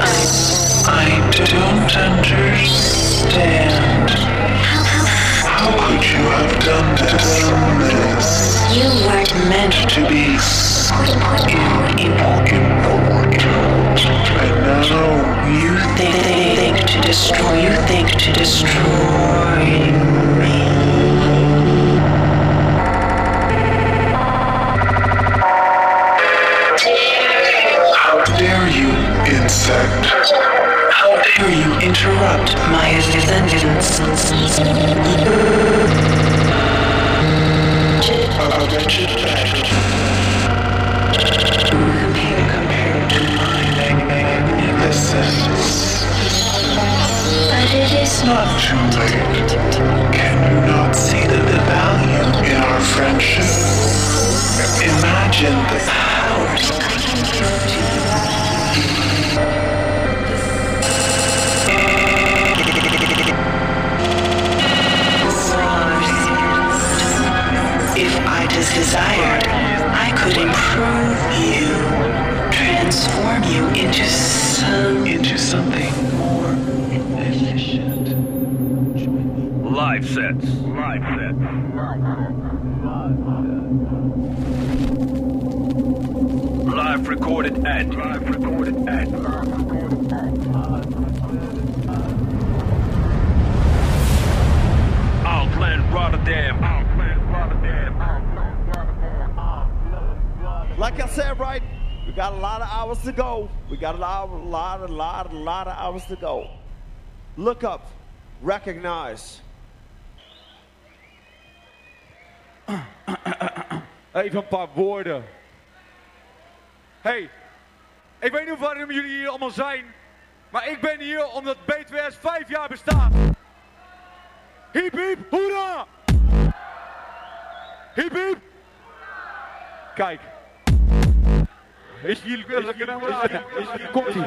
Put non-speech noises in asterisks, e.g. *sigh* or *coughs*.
I don't understand. How could you have done this? You weren't meant To be important. And now You think, think to destroy. You think to destroy interrupt my existence? A wretched bag Compare, compare to mine. magnificence. But it is not. Too late. Can you not see the value in our friendship? Imagine the powers If I desired, I could improve you, transform you into some into something more efficient. Live sets. Live sets. Live recorded and live recorded and lot of hours to go. We got a lot, a lot, a lot, a lot of hours to go. Look up, recognize. *coughs* Even een paar woorden. Hey, ik weet niet waarom jullie hier allemaal zijn, maar ik ben hier omdat B2S vijf jaar bestaat. Hiep hiep, hoera! Hiep hiep! Kijk. اشيل كل كلام اشيل كوتي